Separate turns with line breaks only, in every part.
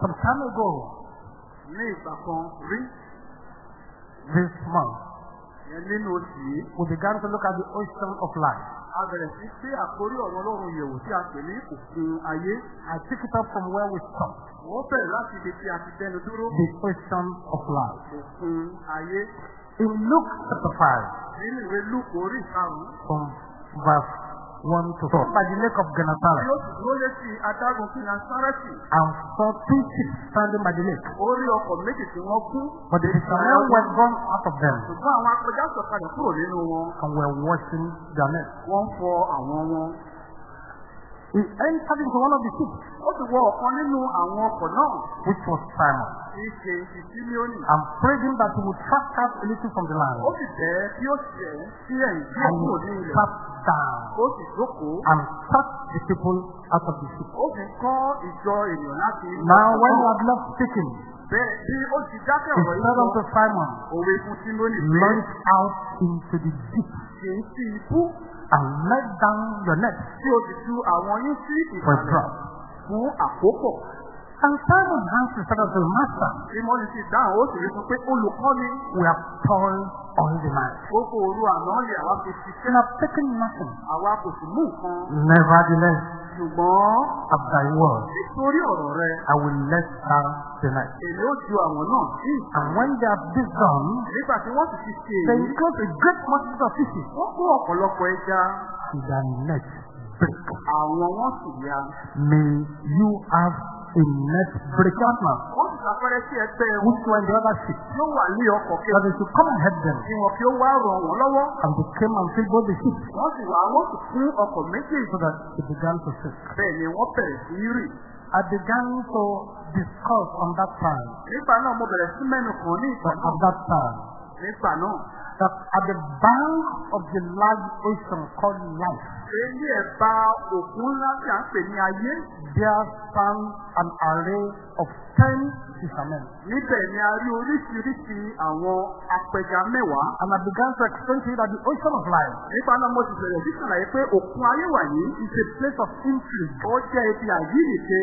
Some time ago,
ní ìgbà kan rí
this month,
yẹn nínú oṣù yìí
we began to look at the ocean of life.
a bẹ̀rẹ̀ sí gbé àkórí ọ̀rọ̀ ọlọ́run yẹ̀wò tí a pè ní òkun ayé
I pick it up from where we stopped.
wọ́n bẹ̀rẹ̀ láti ibi tí a ti dẹnu dúró
The ocean of life.
òkun ayé
In Luke chapter 5,
nínú ìwé orí ìkarùn-ún
from verse 1 to 4, by the lake of Gennesaret, and saw two ships standing by the lake. But the fishermen were gone out of them. And were washing their nets.
wọ́n fọ àwọn wọn.
He entered into one of the ships,
ó sì wọ ọ̀kan nínú àwọn ọkọ̀ náà
which was Simon,
tí í ṣe ti sílíọ̀nì.
and prayed him that he would thrust out a little from the land.
ó sì bẹ́ẹ̀ kí ó ṣẹ̀ sí ẹ̀yìn tí ó
And
kúrò
he
ní ilẹ̀.
sat down
ó sì jókòó.
and taught the people out of the ship.
ó fi kọ́ ìjọ ènìyàn láti
Now, when he
náà.
had left speaking,
bẹ́ẹ̀ bí ó ti dákẹ́
he
ọ̀rọ̀ yìí
said
sọ
unto Simon,
òwe fún pé
Launch out into the deep
kì í sí ibú
and let down your net
tí ó sì tú àwọn yín sí
drop.
fún àkókò.
And Simon answered said unto the master,
Simoni sì dáhùn ó sì rí fún pé olùkọ́ ni
We have toiled all the night
gbogbo òru àná lè àwa
and
ṣiṣẹ́
have taken nothing.
àwa kò sì mú nǹkan
Nevertheless,
ṣùgbọ́n
of thy word,
nítorí ọ̀rọ̀ rẹ
I will let down the net.
èmi ó ju àwọn náà sí.
And when they have this done,
nígbà tí wọ́n sì ti ṣe
they enclosed a great multitude of fishes,
wọ́n kó ọ̀pọ̀lọpọ̀ ẹja
and their net break.
àwọn wọn sì ya.
May you have a net breaker now,
wọ́n sì ṣàpẹẹrẹ sí ẹgbẹ́ wọn
which in the other ship,
ó wà ní ọkọ̀
that
kejì
they should come and help them.
kí wọn kí ó wá ràn wọ́n lọ́wọ́.
And they came and filled both the ships,
wọ́n sì wá wọ́n sì fún ọkọ̀ méjèèjì.
so that it began to sink.
bẹ́ẹ̀ ni wọ́n bẹ̀rẹ̀ sí í rì.
I began to discuss on that time,
nígbà náà mo bẹ̀rẹ̀ sí mẹ́nu kàn ní ìgbà
but
náà.
at that time,
nígbà náà
that at the bank of the large ocean called life,
èyí ẹ̀bá òkun ńlá tí à ń pè ní ayé.
there stand an array of ten fishermen.
níbẹ̀ ni a rí oríṣiríṣi àwọn apẹja mẹ́wàá.
And I began to explain to you that the ocean of life
nípa náà mo sì bẹ̀rẹ̀ sí ṣàlàyé pé òkun ayé wà yìí
is a place of intrigue,
ó jẹ́ ibi àyíníke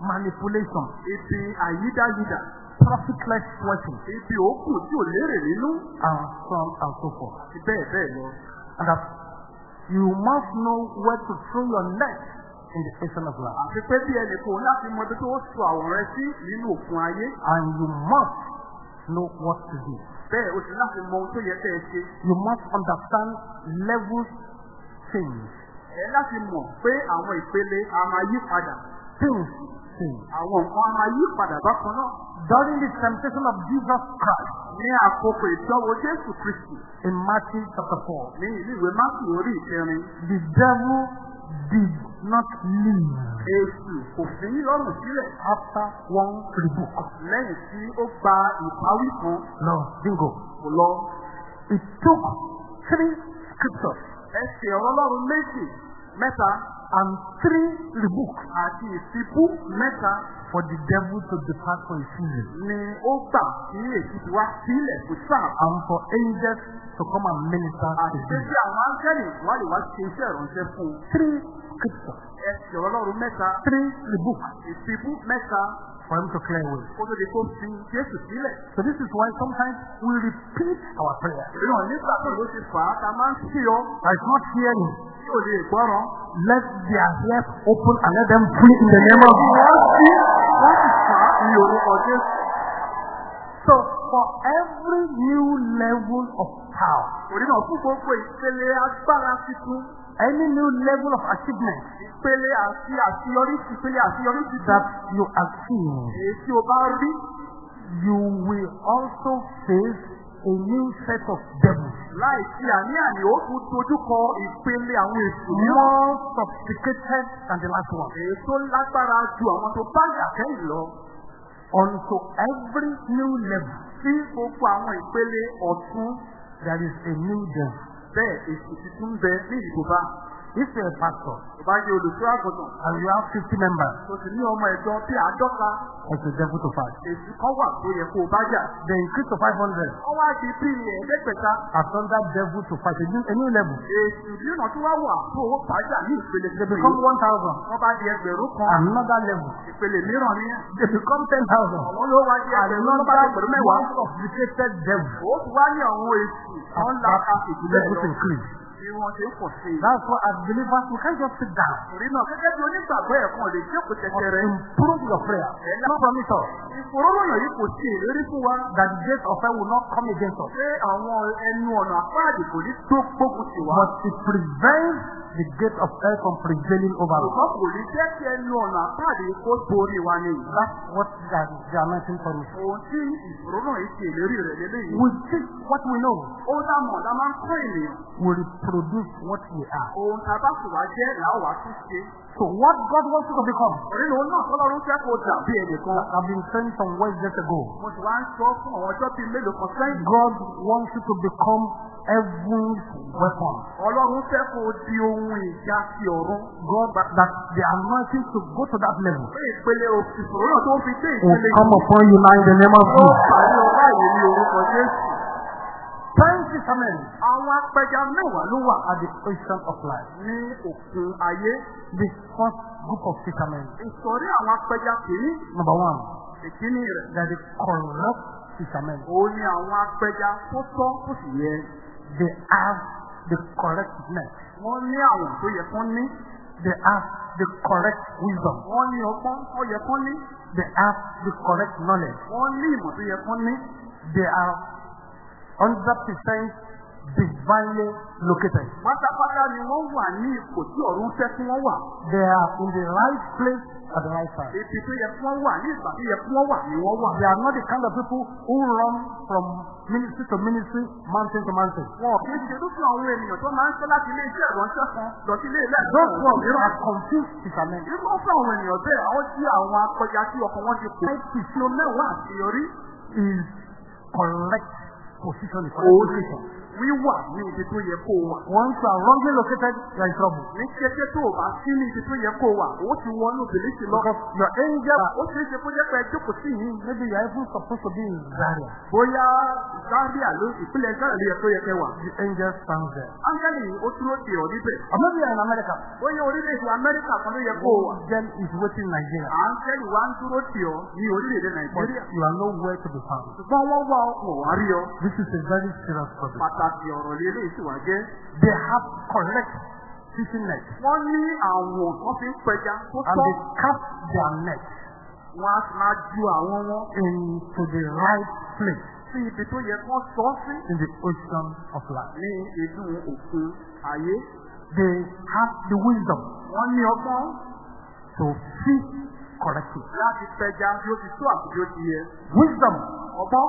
manipulation,
ibi àyídáyídà
profitless sweating,
ibi òkú tí ò lérè nínú
and so on and so forth.
bẹ́ẹ̀ bẹ́ẹ̀ lọ.
And that you must know where to throw your net in the ocean of life.
àti pé bí ẹnì kan láti mọ ibi tó sọ rẹ sí nínú òkun ayé
And you must know what to do.
bẹ́ẹ̀ o sì láti mọ ohun tó yẹ kẹ́ ẹ ṣe.
You must understand levels change.
ẹ láti mọ̀ pé àwọn ìpele a máa yí padà
Things change.
àwọn nǹkan máa yí padà bákan náà.
During the temptation of Jesus Christ
ní àkókò ìdánwò Jésù Kristi
in Matthew chapter 4,
ní ìlú ìwé Máàkì orí ìkẹrin
the devil did not leave
Èṣù kò fi í lọ́rùn sílẹ̀
after one rebuke.
lẹ́yìn tí ó gba ìpáwí kan
No, bingo.
kò lọ.
It took three scriptures
ẹsẹ̀ ọ̀rọ̀ Ọlọ́run méjì mẹ́ta
and three rebukes.
Àti ìfibú mẹ́ta.
For the devil to depart for his season.
Ni ó gbà kí èsì ti wá sílẹ̀ kò sáà.
and for angels to come and minister to
àti pé
him.
kí àwọn áńgẹ́lì wá lè wá ṣe iṣẹ́ ìránṣẹ́ fún un.
Three scriptures,
ọ̀rọ̀ Ọlọ́run mẹ́ta.
Three rebukes.
Ìfibú mẹ́ta
for him to clear away. So this is why sometimes we repeat our prayer. is not hearing. Let their ears open and let them flee in the name of
wọ́n
So for every new level of power,
náà fún gbogbo ìpele agbára tuntun,
any new level of achievement
ìpele àti àṣeyọrí ìpele àṣeyọrí tuntun.
that you achieve,
Èyí tí o bá rí
you will also face a new set of devils,
láìsí àní-àní ó tún dojúkọ ìpele àwọn èsì
more sophisticated than the last one.
Èyí tó lágbára ju àwọn tó bá yà kẹ́yìn lọ.
Unto every new level,
Sí gbogbo àwọn ìpele ọ̀tún
there is a new devil.
bẹ́ẹ̀ èsì tuntun bẹ ní ìdìbò bá.
A pastor
Tó bá jẹ́ olùṣọ́ àgùntàn.
and you have 50 members,
Tó sì ní ọmọ ẹ̀jọ bí àádọ́ta.
it's a devil to fight.
Èsì kan wà tó yẹ kó o bá jà.
They increase to 500.
Wọ́n wá di bí ẹ̀ẹ́dẹ́gbẹ̀ta.
That devil to fight a new, a new level.
Èsì mìíràn tó wá wà tó owó pàjá ní ìpele
They
kékeré.
become 1,000.
Wọ́n bá di ẹgbẹ̀rún kan.
Another level.
Ìpele mìíràn ní.
They become 10,000.
Àwọn ló wá di ẹgbẹ̀rún bá ẹgbẹ̀rún mẹ́wàá.
Sophisticated devil.
Ó ti wá ní àwọn èsì. Wọ́n ìpìlẹ̀
Levels
lọ.
increase.
Bí wọ́n ṣe ń pọ̀ sí i.
That's why as believers, we can't just sit down.
Torí náà gẹ́gẹ́ bí onígbàgbọ́ ẹ̀kan lè jókòó
But
tẹ̀tẹ̀rẹ̀.
improve your prayer.
Ẹ̀lá
Promise us
ìfòróróyàn yìí kò sí fún wa.
that the gates of hell will not come against us.
Ṣé àwọn ẹnu ọ̀nà àpáàdì kò ní tó gbógun tì wá?
But it prevents the gate of hell from prevailing over us.
Ṣùgbọ́n kò ní jẹ́ kí ẹnu ọ̀nà àpáàdì kó borí wa ni.
That's what the, the anointing promises.
Ohun tí ìfòróróyàn yìí ṣe ìlérí rẹ̀ lélẹ́yìí.
We teach what we know.
Ó dámọ̀ ọ̀dá máa ń kọ́ ènìyàn.
We reproduce what we are.
Ohun jẹ́ tún ṣe.
So what God wants you to become.
Nínú náà tọ́lọ́run fẹ́ kó dàbí ẹnìkan.
I've been saying some Wednesdays ago.
Mo sì wá ń sọ fún àwọn ọjọ́ bíi mélòó kan sẹ́yìn.
God wants you to become heaven's weapon.
Ọlọ́run fẹ́ kó di ohun ìjà ti ọ̀run.
God, that, that the anointing to go to that level
Pé ìpele ìfòróróyàn tó fi dé
will come upon you now in the name of
Ó
Jesus.
pàdé ọba yìí ní orúkọ Jésù.
Ten fishermen
Àwọn apẹja mẹ́wàá ló wà
at the ocean of life.
ní òkun ayé.
The first group of fishermen,
Ìsọ̀rí àwọn apẹja kìíní,
number one,
ìkíní rẹ̀.
are the correct fishermen.
Òun ni àwọn apẹja tó tọ́ tó sì yẹ.
They have the correct net.
Wọ́n ní àwọn tó yẹ kán ní.
They have the correct wisdom.
Wọ́n ní ọgbọ́n tó yẹ kán ní.
They have the correct knowledge.
Wọ́n ní ìmọ̀ tó yẹ kán ní.
They are 100% divinely located.
Pátápátá ni wọ́n wà ní ipò tí ọ̀run fẹ́ kí wọ́n wà.
They are in the right place at the right time.
Ibi tó yẹ kí wọ́n wà ní ìgbà tó yẹ kí wọ́n wà ni wọ́n wà.
They are not the kind of people who run from ministry to ministry, mountain to mountain.
Wọn kì í ṣe irúfẹ́ àwọn ènìyàn tó máa ń ṣe láti ilé iṣẹ́ ìránṣẹ́ kan lọ sí ilé ilé
Those
ẹ̀kọ́
ones
mìíràn.
are confused fishermen.
Irú fún àwọn ènìyàn bẹ́ẹ̀, àwọn tí àwọn akọjá tí ọkàn wọn ti kù. Ìṣó mẹ́wàá àṣeyọrí.
Is correct position, the correct
Òun ni
position.
Wíwà ní ibi tó yẹ kó o wà.
Once you are wrongly located, you are in trouble.
Ní kété tó o bá sí ní ibi tó yẹ kó o wà, ó ti wọnú bìlísì lọ.
Because your angel,
Ó ṣeé ṣe kó jẹ́ pé ẹ jókòó sí yìí.
maybe you are even supposed to be in Zaria.
Bóyá Zaria ló ìpínlẹ̀ Zaria ló yẹ kó yẹ kẹ́ wà.
The angel stands there.
Ángẹ́lì ó dúró dè ọ́ níbẹ̀.
Maybe you are in America.
Bóyá orílẹ̀-èdè Amẹ́ríkà kan ló yẹ kó o wà.
Angel is waiting in Nigeria.
Ángẹ́lì wa ń dúró dè ọ́ ní orílẹ̀-èdè
But
Nàìjíríà.
you are nowhere to be found.
Ṣùgbọ́n wọ́n wá ọkọ̀ wá rí ọ.
This is a very serious problem.
Pàtàkì ọ̀rọ̀ lélẹ̀ sì wá jẹ́.
They have correct fishing net.
Wọ́n ní àwọn kan fi ń pẹja tó
And they cast their net
Wọ́n á máa ju àwọn wọn
into the right place
sí ibi tó yẹ kán sọ sí
in the ocean of life.
ní inú òkun ayé.
They have the wisdom
Wọ́n ní ọgbọ́n
to fish correctly.
láti pẹja bí ó ti tó àti bí ó ti yẹ.
Wisdom
Ọgbọ́n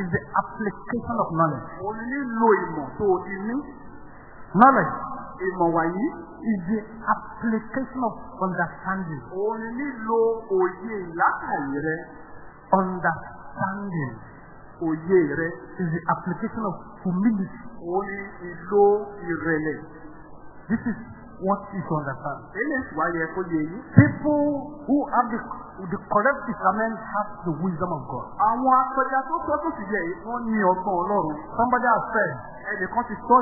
is the application of knowledge.
òun nílò ìmọ̀ tó o ti ní.
Knowledge
Ìmọ̀ wàyí
is the application of understanding.
òun nílò òye ìlàkàyè rẹ.
Understanding
Òye rẹ
is the application of humility.
òun ní ìlò ìrẹ̀lẹ̀.
This is what you should understand.
Eléyìí.
People who have the, the correct discernment have the wisdom of God. Somebody has said,
Ẹnìkan ti sọ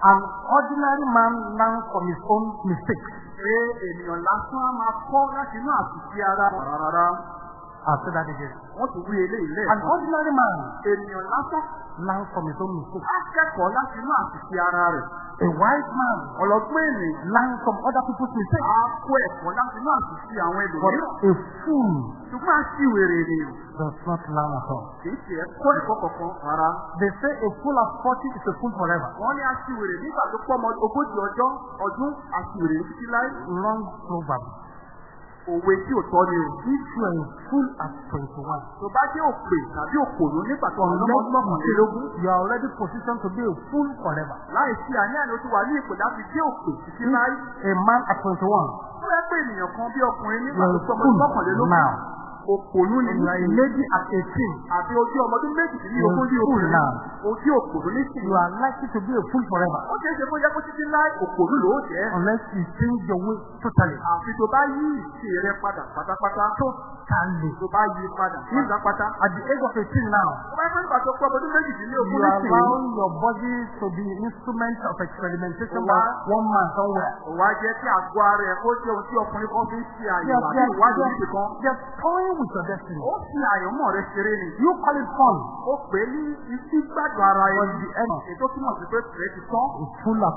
an ordinary man learns from his own mistakes. Say that again.
Wọ́n ti wí eléyìí
An ordinary man
Ènìyàn lásán
learns from his own mistakes.
á kẹ́kọ̀ọ́ láti inú àtúnṣe ara rẹ̀.
A wise man
Ọlọ́gbọ́n ènìyàn
learns from other people's mistakes.
á kó ẹ̀kọ́ láti inú àtúnṣe àwọn
But
ẹlòmíràn.
a fool
Ṣùgbọ́n á sì wèrè ènìyàn.
does not learn at all.
Kì í ṣe ẹ̀kọ́ ẹ̀kọ́ kankan rárá.
They say a fool at 40 is a fool forever.
Wọ́n ní aṣiwèrè nígbà tó pọ́ ọmọ ogójì ọjọ́ ọdún aṣiwèrè títí láì.
Wrong proverb.
Òwe tí ò tọ́ ni o.
A fool at 21,
Tó bá jẹ́ òpè tàbí òpònú nígbà tó ọmọ
unless
mọ́kànlélógún.
you are already positioned to be a fool forever.
Láì sí àní-àní ó ti wà ní ipò láti jẹ́ òpè títí láì.
A man at 21,
Ó yẹ pé ènìyàn kan bí ọkùnrin nígbà tó
a
pọ́ òpònú
You a lady at 18.
àbí ojú ọmọdún
fool
obìnrin
now.
ojú òpònú ní sí.
You are likely to be a fool forever.
ó ṣeé ṣe jẹ́ kó títí láì òpònú ló jẹ́.
Unless you change your way totally.
àfi tó bá yí ìṣe rẹ padà pátápátá.
Totally.
tó bá yí padà pátápátá.
At the age of 18 now,
tó yẹ pé nígbà tó pé ọmọdún
you
méjìdínlógún ní sí.
allow your body to be instrument of experimentation by one man somewhere.
wá jẹ́ kí àgọ́ ara ẹ̀ kó jẹ́ ohun tí ọkùnrin kan fi ń ṣe
They toying with your destiny.
ó fi àyọ̀mọ́ rẹ ṣeré ni.
You call it fun.
ó pè é ní gbàgbọ́ ara
But
ẹni.
the end
ètò túmọ̀ sí pé tìrẹ ti tán.
is full of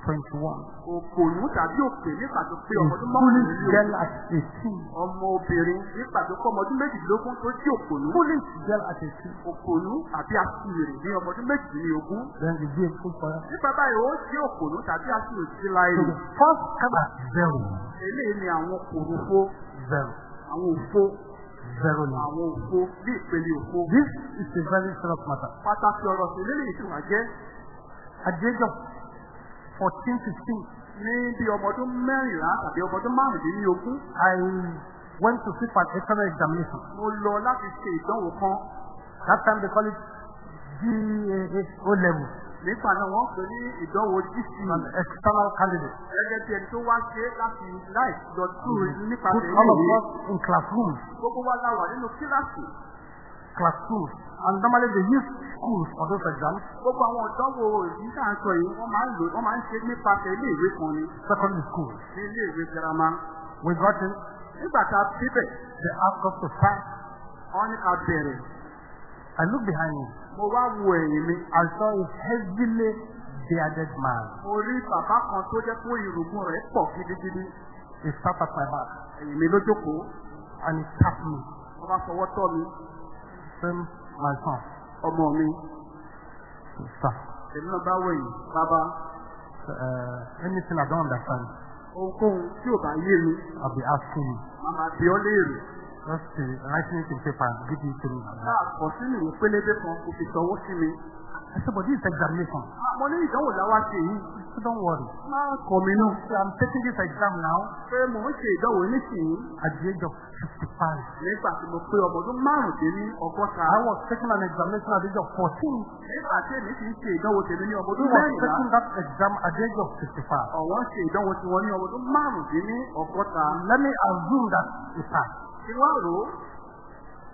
21.
òpònú tàbí òpè nígbà tó pé ọmọdún
foolish
mọ́kànlélógún.
girl at 18.
ọmọ obìnrin nígbà tó kọ́ ọmọdún méjìdínlógún tó jí òpònú.
Foolish girl at 18.
òpònú àbí aṣèrè ní ọmọdún méjìdínlógún.
Then you be a fool forever.
nípa báyìí ó jí òpònú tàbí aṣèrè sí
So
láìrè.
the first come at zero.
eléyìí ni àwọn òfófó
Zero.
àwọn òfó Àwọn ìpele òfó.
This is a very serious matter.
pàtàkì ọ̀rọ̀ sí tí wàá jẹ́
At the age of 14, 15,
ní bí ọmọdún mẹ́rìnlá tàbí ọmọdún márùndínlógún.
I went to sit for an external examination.
mo lọ láti ṣe ìdánwò kan.
That time they call it GAA O level.
Nígbà náà wọ́n pè ní ìdánwò.
An external candidate.
gẹ́gẹ́ bí ẹni tó wá ṣe láti láì lọ tú
Put
nípasẹ̀
all of
ilé
us in classrooms.
gbogbo wa la wà nínú kíláàsì.
Classrooms. And normally they use schools for those exams.
gbogbo àwọn ìdánwò yìí tá à ń sọ yìí wọ́n máa ń lò wọ́n máa ń ṣe nípasẹ̀ ilé ìwé kan ni
Secondary schools.
ní ilé ìwé girama.
We got in.
nígbà tá a débẹ̀
They asked us to start.
wọ́n ní ká bẹ̀rẹ̀.
I looked behind me.
mo wá wo ẹ̀yìn mi.
I saw a heavily bearded man.
mo rí bàbá kan tó jẹ́ pé irùngbọ̀n rẹ̀ pọ̀ gidigidi.
He sat at my back
ẹ̀yìn mi ló jókòó.
and he tapped me.
wọ́n bá fọwọ́ tọ́ mi.
Saying, my son,
ọmọ mi.
sir,
èmi náà bá wẹ̀yìn. bàbá
uh, anything I don't understand,
ohunkóhun tí ò bá yé mi.
I'll be asking you.
màmá bí ọ léèrè.
And give it to me.
náà kọ sínú ìwé pélébé kan kò fi sọwọ́ sí mi.
I said, but this is examination.
mo ní ìdánwò láwá ṣe yìí.
So don't worry.
máa kọ mi nù.
I'm taking this exam now
pé mò ń ṣe ìdánwò nísìnyí.
at the age of 55.
nígbà tí mo pé ọmọ ọdún márùndínní ọgọ́ta.
I was taking an examination at the age of 14.
nígbà tí èmi sì ń ṣe ìdánwò tèmi ní ọmọ ọdún
was
mẹ́rìnlá.
taking that exam at the age of 55.
ọ̀wọ́n ṣe ìdánwò tiwọn ní ọmọ ọdún márùndínní ọgọ́ta.
Let me assume that he passed.
Kí wọ́n rò ó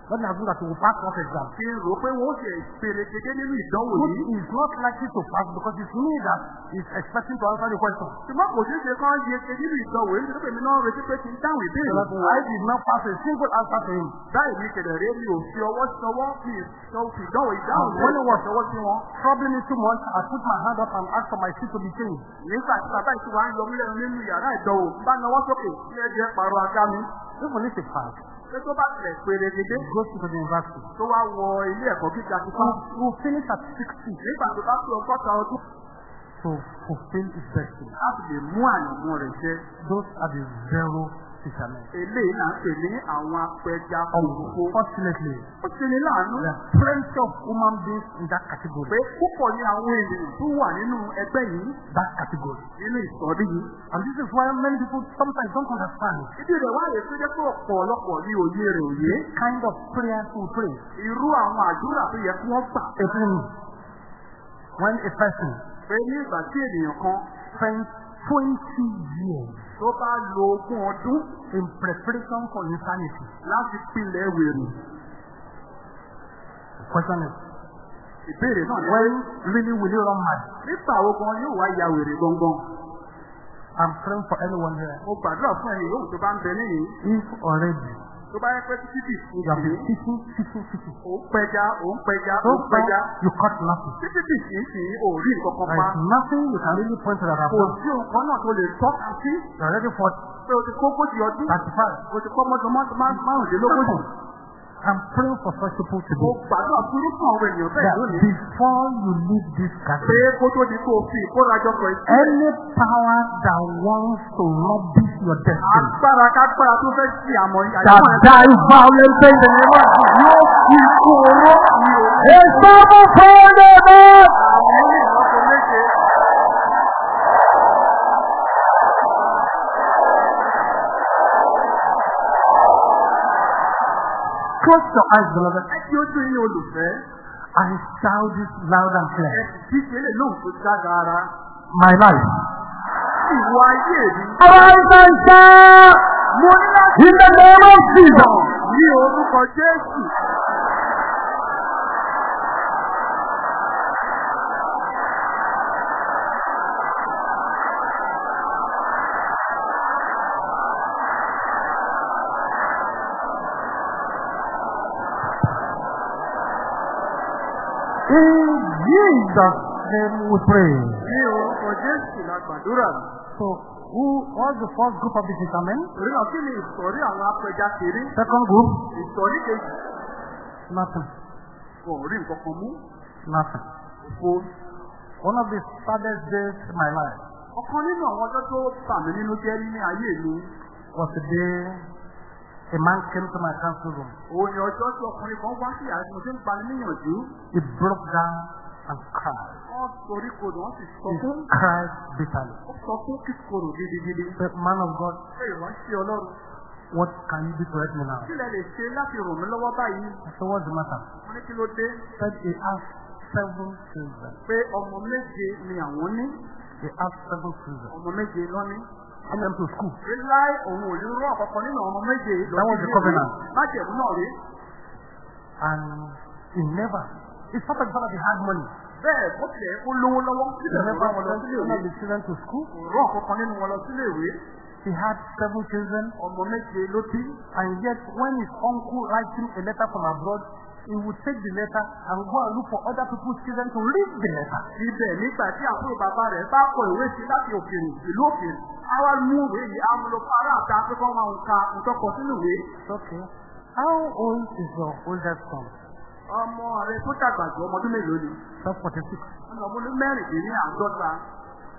assume that he will pass that exam.
n rò pé wọ́n ṣe pèrègede nínú ìdánwò yìí.
is not likely to pass because it's me that is expecting to answer the question.
ṣùgbọ́n kò ṣeé ṣe kán yẹ ṣe nínú ìdánwò yìí nítorí pé mi náà retí pé kí n dáhùn ìbéèrè
I did not pass a single answer to him.
báyìí ní kẹ̀lẹ̀ rẹ mi ò fi ọwọ́ sọwọ́ fi ìdánwò ìdáhùn
And
wọ́n
when
ní wọ́n
was
sọwọ́ sí wọn.
troubling me too much, I put my hand up and asked for my seat to be changed.
nígbà tí bàbá ti wá ń yọ mílẹ̀ nínú yàrá ìdánwò bá nawọ́ sókè ní ẹ̀jẹ̀ pàrọ̀ àga mi.
Even if he passed,
pé tó bá tilẹ̀ pèrègede
he goes to the university.
tó wá wọ ilé ẹ̀kọ́ gíga
He
fún.
will finish at 60
nígbà tó bá tó ọgọ́ta ọdún
to fulfill his destiny.
láti lè mú àyànmọ́ rẹ̀ jẹ́.
Those are the zero fishermen.
eléyìí náà pè ní àwọn apẹja òkòkò.
Unfortunately,
ó ṣe ní láàánú
there are plenty of human beings in that category.
pé púpọ̀ ní àwọn ènìyàn tó wà nínú ẹgbẹ́ yìí
That category.
nínú ìsọ̀rí yìí.
And this is why many people sometimes don't understand
ìdí rẹ̀ wá rè tó jẹ́ pé ọ̀pọ̀lọpọ̀ ní òye rẹ̀ òye.
kind of prayers we pray.
irú àwọn àdúrà tó yẹ kí wọ́n gbà.
Even when a person
pé ní ìgbà tí ènìyàn kan
spends 20 years
tó bá lo ogún ọdún
in preparation for insanity.
láti pilẹ̀ wèrè.
Question is,
ìbéèrè náà ni
when really will you run mad?
nígbà wo gan yóò wá ya wèrè gangan.
I'm praying for anyone here.
mo gbàdúrà fún ẹ̀yin yòówù tó bá ń bẹ níyìn
If already
tó bá yẹ pé títí
you have been
ìsìn
fishing, fishing, fishing,
ò ń pẹja ò ń pẹja
so
ń pẹja
you caught nothing.
títí sí ìsìn ò rí nǹkan kan
There
pa.
is nothing you can really point to that
kò sí nǹkan náà tó lè tọ́ka sí
You're already 40,
pé o ti kó ogójì ọdún
35.
o ti kọ́ mọ́tò márùndínlógójì.
I'm praying for such people
mo
today.
gbàdúrà fún irúfẹ́ àwọn ènìyàn bẹ́ẹ̀ lónìí.
before you leave this country,
kó tó di kó o fi ìkórajọpọ̀ ìsìn.
any power that wants to rubbish your destiny,
agbára kágbára tó fẹ́ sí àmọ́
that
àyàmọ́ ẹ̀
die violently in the name of
yóò fi.
Close your eyes, beloved.
Ẹ kí ojú yín olùfẹ́.
I shout this loud and clear.
sì kí ṣe lè lóhùn tó jágara.
My life.
Ìwọ ayé mi.
Arise and shout
Mo ní láti ní orúkọ Jésù.
In Jesus' name we pray.
Ní orúkọ Jésù la gbàdúrà.
So, who was the first group of the fishermen?
Kí ni ìsọ̀rí àwọn apẹja kiri?
Second group?
Ìsọ̀rí kejì.
Nothing.
Kò rí nǹkan kan mú.
Nothing.
Òfo.
One of the saddest days in my life
Ọ̀kan nínú àwọn ọjọ́ tó bà mí nínú jẹ́ ní ayé mi.
was the day a man came to my council room.
Ni ọjọ́ tí ọkùnrin kan wá sí mo ti ń pani níyànjú.
He broke down and cried. He cried bitterly. Said, man of God, what can you do to help me now? Said, what's the matter? Said he has seven children. He has seven children. Send them to school. That was the covenant. And he never, it's not that he had money.
Bẹ́ẹ̀ bó tilẹ̀ kó lówó lọ́wọ́ sílẹ̀ wọn lọ sílé ìwé.
children to school.
Kò rán ọ̀kọ̀ọ̀kan nínú wọn lọ sílé ìwé.
He had seven children.
Ọmọ méje ló bí.
And yet, when his uncle him a letter from abroad, he would take the letter and go and look for other people's children to read the letter.
Ibẹ̀ nígbà tí àbúrò bàbá rẹ̀ bá kọ ìwé sí láti òkèèrè ìlú òkèèrè. A wá mú ìwé yìí, a mú lọ fún ará àta pé kọ́ máa ń ka kan sínú ìwé.
Okay. How old is your oldest son?
Ọmọ rẹ̀ tó dàgbà jù ọmọ ọdún mélòó ni?
Just 46.
Ọmọ ọdún mẹ́rìndínlẹ́ àádọ́ta.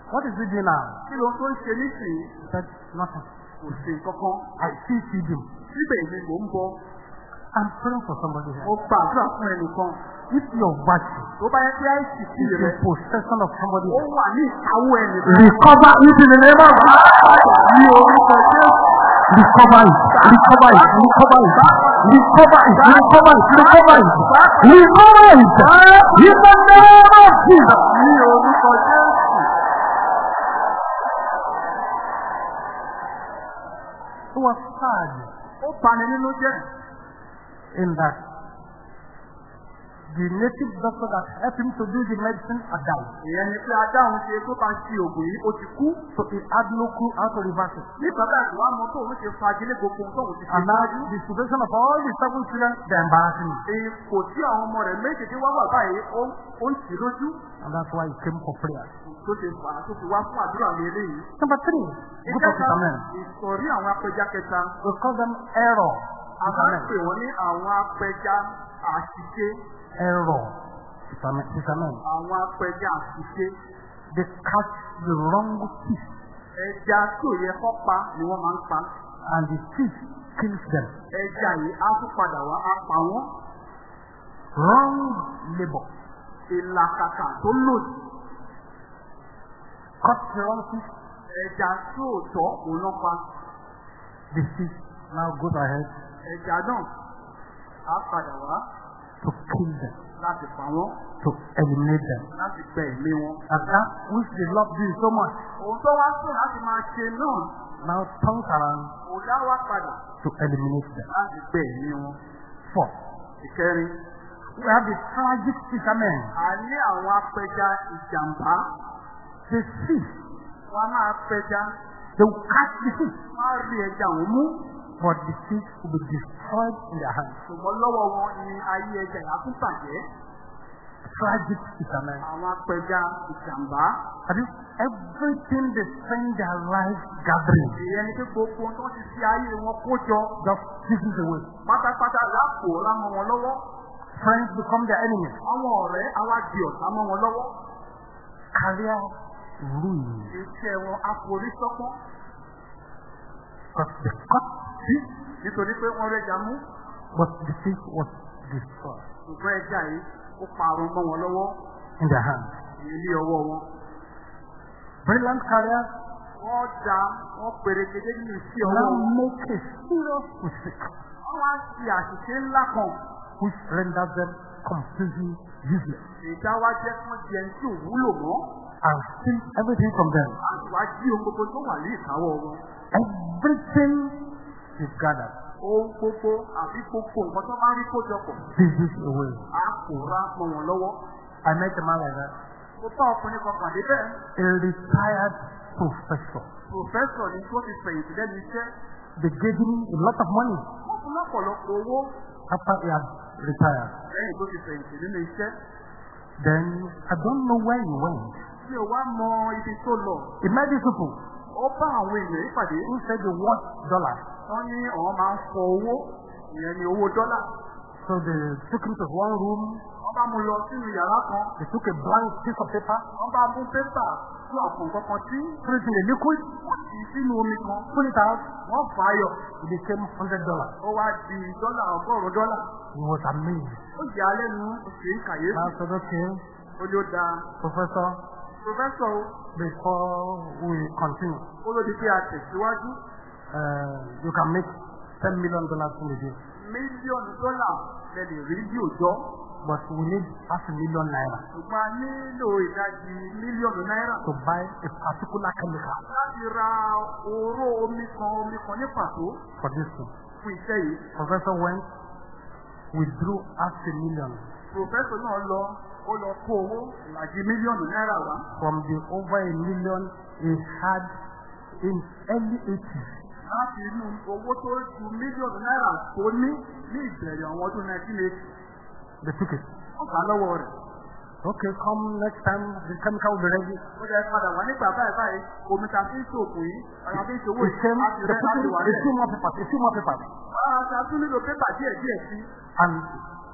What is he doing now?
Kí ló tó ń ṣe nísìnyí?
Said, nothing.
Kò sí kankan.
I feed him.
Síbẹ̀ ni mò ń bọ.
I'm praying for somebody
Mo
here.
gbàdúrà fún ẹnìkan.
If your virtue
Tó bá yẹ pé àìsí sí
is
rẹ̀,
in possession of somebody
ó wà ní ìkáwọ́ ẹnìkan.
recover it in the name of
Ní orúkọ Jésù.
Recover it. Recover it. Recover it. Recover it. Recover it. Recover it. Recover it. In the name of Jesus.
Ó nínú jẹ́.
in that the native doctor that helped him to do the medicine had died.
Ìyẹn ni pé ajá òun ṣe tó bá ń ṣe yìí, ó ti kú.
So he had no clue how to reverse it.
Nígbà tá ìwà mọ tó òun ṣe fagilé gbogbo ohun tó òun ti ṣe
And now the situation of all the seven children, they're embarrassing.
Ipò tí àwọn ọmọ rẹ̀ méjèèjì wá wà báyìí, ó ń tì lójú.
And that's why he came for prayer.
Tó ṣe fà á tó fi wá fún àdúrà mi eléyìí.
Number three,
Ìkẹta, ìsọ̀rí àwọn apẹja kẹta.
We call them error.
A máa ń pè wọ́n ní àwọn apẹja àṣìṣe.
Error. Testament.
Àwọn apẹja àṣìṣe.
They catch the wrong fish
Ẹja tí ò yẹ kọ́ pa ni wọ́n máa ń pa.
and the fish kills them.
Ẹja yìí á tún padà wá á pa wọ́n.
Wrong labor.
Ìlàkàkà tó lòdì.
Cut the wrong fish.
Ẹja tí ò tọ́ òun náà pa.
The fish now goes ahead
Ẹja náà á padà wá
to kill them,
láti pa wọ́n.
to eliminate them.
Láti wọn.
And that which the Lord did so much
Òun tó wá sùn láti máa ṣe náà.
now turns around
wá padà
to eliminate them.
láti wọn.
Four.
Ìkẹrin.
We have the tragic fishermen.
A ní àwọn apẹja ìjàmbá.
The
Wọ́n máa pẹja.
they will catch the fish,
Wọ́n á rí ẹja òun mú.
But the fish will be destroyed in their hands.
Ṣùgbọ́n lọ́wọ́ wọn ni ayé ẹja yà tún bàjẹ́.
Tragic fishermen.
Àwọn apẹja ìjàmbá.
Is everything they spend their lives gathering
Ìyẹn ni pé gbogbo ohun tó ti fi ayé wọn kó jọ.
just pisses away.
Pátápátá lápò lámọ́ wọn lọ́wọ́.
Friends become their enemies.
Àwọn ọ̀rẹ́ di ọ̀tá mọ́ wọn lọ́wọ́.
Career ruin.
Iṣẹ́ wọn á forí sọ́pọ́n.
Because they cut fish,
Nítorí pé wọ́n rẹ́ja mú.
but the fish was destroyed
Ṣùgbọ́n ẹja yìí ó parun mọ́ wọn lọ́wọ́.
in their hands.
Ilé ọwọ́ wọn.
Brilliant career
Wọ́n da wọ́n pèrèkédé nínú iṣẹ́ ọwọ́
now make a serious mistake.
Wọ́n wá ṣe àṣìṣe ńlá kan.
which renders them completely useless
wa jẹ́ di ẹni tí ò wúlò mọ́.
and steal everything from them.
Àti wá jí ohun gbogbo tó wà ní ìkáwọ́ wọn.
Everything you've gathered,
Ohun gbogbo àbí gbogbo nǹkan tó bá rí kójọpọ̀.
this is away.
Á pòórá mọ́ wọn lọ́wọ́.
I met a man like that,
Mo bá ọkùnrin kan pàdé bẹ́ẹ̀.
a retired professor.
Pòfẹ́sọ̀ ni tó ti fẹ̀yìntì lẹ́nu iṣẹ́.
They gave him a lot of money
Wọ́n fún lọ́pọ̀lọpọ̀ owó
after he had retired.
lẹ́yìn tó ti fẹ̀yìntì nínú iṣẹ́.
Then I don't know where he went.
Mi ò wá mọ ibi tó lọ.
He met these people
Ó bá àwọn èèyàn yìí pàdé.
who said they want dollars.
Wọ́n ní àwọn máa ń fọ owó. Ìyẹn ni owó dọ́là.
So they took him to one room.
Wọ́n bá mú lọ sínú yàrá kan.
They took a blank piece of paper,
Wọ́n bá mú pépà fún àpò kankan tí
it in a liquid,
wọ́n ti sínú omi kan.
pull it out.
Wọ́n fà á yọ.
It became hundred dollars.
Ó wá di dọ́là ọgọ́rùn-ún dọ́là.
He was amazed.
Ó yà á lẹ́nu oṣù kàyéfì.
I said, okay,
Ó ní ó da.
professor,
O,
before we continue,
di pé a tẹ̀síwájú.
uh, you can make ten million dollars in a day,
Mílíọ̀nù dọ́là lẹ lè rí bí òjọ́.
but we need half a million naira
Ṣùgbọ́n a nílò ìdajì mílíọ̀nù náírà.
to buy a particular chemical
láti ra oró omi kan omi kan ní pàtó
for this thing.
fún iṣẹ́ yìí.
Professor went, withdrew half a million
Pòfẹ́sọ̀ náà lọ ó lọ kó owó ìlàjì mílíọ̀nù náírà wá.
from the over a million he had in early 80s.
Láti inú owó tó ju mílíọ̀nù náírà tó ní ní ìbẹ̀rẹ̀ àwọn ọdún 1980.
They took it.
Wọ́n gbà lọ́wọ́ rẹ̀.
Okay, come next time, the chemical will be ready.
Ó jẹ́ padà wá nígbà báyìí báyìí omi ta fi ń ṣòògùn yìí. Ara fi ń ṣòwò
came,
láti rẹ̀ láti wà
a
rẹ̀.
a few more papers,
Ara ta tún nílò pépà díẹ̀ díẹ̀ sí
and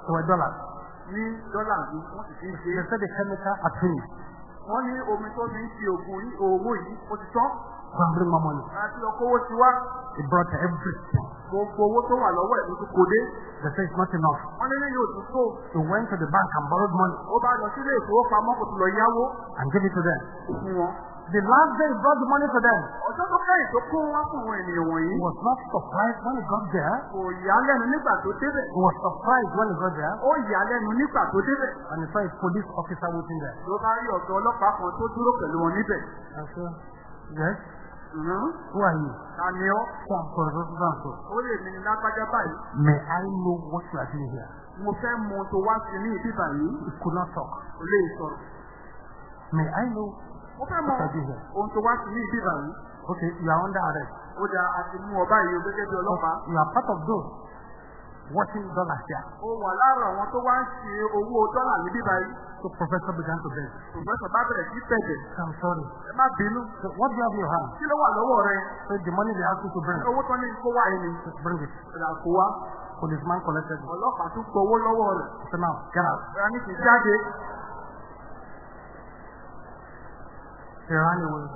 they were dollars.
Ní dọ́là ní wọ́n sì fi ń ṣe.
They said the chemical finished.
Wọ́n ní omi tó ń ṣe òògùn yìí owó yìí ó ti tán.
Bring more money.
Àti ọkọ̀wó ti wá.
He brought everything.
Gbogbo owó tó wà lọ́wọ́ ẹ̀ ló tún kò dé.
They said it's not enough.
Wọ́n ní yóò tún tó.
He went to the bank and borrowed money
Ó bá lọ sílé ìfowópamọ́ kò tún lọ yáwó
and gave it to them.
fún wọn.
The last day he brought the money to them.
Ọjọ́ tó kẹ́yìn tó kó wá fún àwọn ènìyàn wọ̀nyí.
Was not surprised when he got there.
Kò yà á lẹ́nu nígbà tó débẹ̀.
He was surprised when he got there
Ó yà á lẹ́nu nígbà tó débẹ̀.
and he saw a police officer waiting there.
Ló bá rí ọ̀dọ́ ọlọ́pàá kan tó dúró pẹ̀lú wọn níbẹ̀.
Said, yes,
Mhm.
who are you?
Ta ni ọ́?
So and so, so and so, so and so.
Ó lè mi ní lágbájá báyìí.
May I know what you are doing here?
Mo fẹ́ mọ tó wá sí ní ìbí báyìí.
He could not talk.
Kò lè sọ̀rọ̀.
May I know
Mo fẹ́ mọ ohun tó wá sí ní báyìí.
Okay, you are under arrest.
Ó dá a ti mú ọ báyìí o gẹ́gẹ́ bí ọlọ́pàá.
You are part of those watching dollars here.
Ó wà lára àwọn tó wá ń ṣe owó dọ́là níbí báyìí.
So professor began to beg.
Pòfẹ́sọ̀ bá bẹ̀rẹ̀ sí bẹ̀bẹ̀.
I'm sorry.
Ẹ má bínú.
So what do you have in your hand?
Kí ló wà lọ́wọ́ rẹ?
So the money they asked you to bring.
Owó tán ní kó wá.
Just bring it.
Ìrà kó wá.
Policeman collected it.
Ọlọ́pàá tún gbowó lọ́wọ́ rẹ̀.
So now, get out.
Ìrà
He ran away.